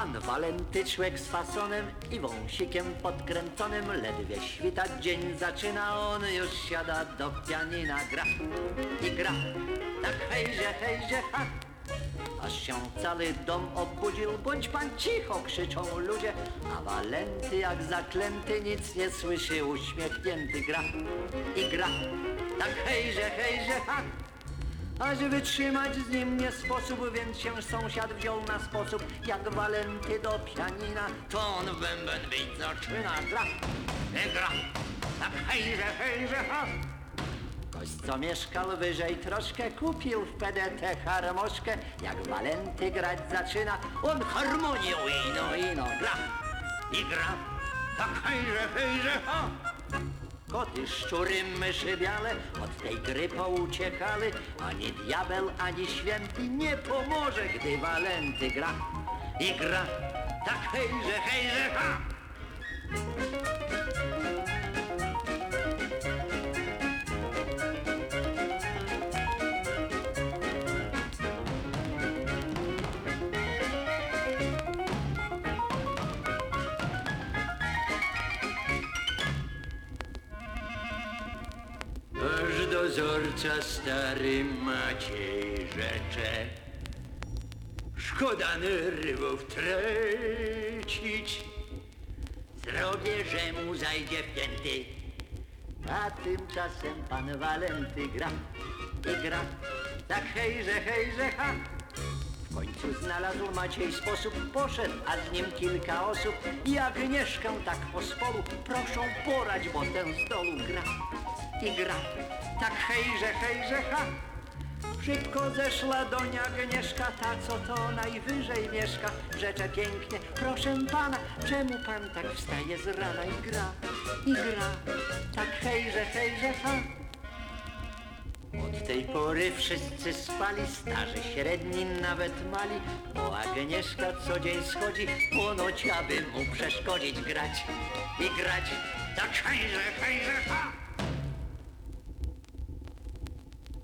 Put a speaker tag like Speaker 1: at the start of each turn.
Speaker 1: Pan Walenty, człowiek z fasonem i wąsikiem podkręconym. Ledwie świtać dzień zaczyna, on już siada do pianina. Gra i gra, tak hejże, hejże, ha. Aż się cały dom obudził, bądź pan cicho, krzyczą ludzie. A Walenty jak zaklęty nic nie słyszy, uśmiechnięty gra i gra. Tak hejże, hejże, ha Aż wytrzymać z nim nie sposób, więc się sąsiad wziął na sposób Jak Walenty do pianina, to on w bęben bić zaczyna Gra i gra, tak hejże, hejże, ha Gość, co mieszkał wyżej troszkę, kupił w PDT harmoszkę. Jak Walenty grać zaczyna, on harmonią ino, ino gra i gra. Tak hejże, hejże, ha! Koty, szczury, myszy biale od tej gry pouciekali. Ani diabeł, ani święty nie pomoże, gdy Walenty gra i gra. Tak hejże, hejże, ha! Dozorca stary Maciej rzecze Szkoda nerwów tracić. Zrobię, że mu zajdzie wpięty A tymczasem pan Walenty gra i gra. Tak hejże, hejże, ha. W końcu znalazł Maciej sposób, poszedł, a z nim kilka osób. I Agnieszkę tak po spolu proszą porać, bo ten z dolu gra i gra. Tak hejże, hejże, ha! Szybko zeszła doń Agnieszka, ta co to najwyżej mieszka. Rzecze pięknie, proszę pana, czemu pan tak wstaje z rana i gra, i gra. Tak hejże, hejże, ha! Od tej pory wszyscy spali, starzy, średni, nawet mali, bo Agnieszka co dzień schodzi, ponoć aby mu przeszkodzić grać i grać. Tak hejże, hejże, ha!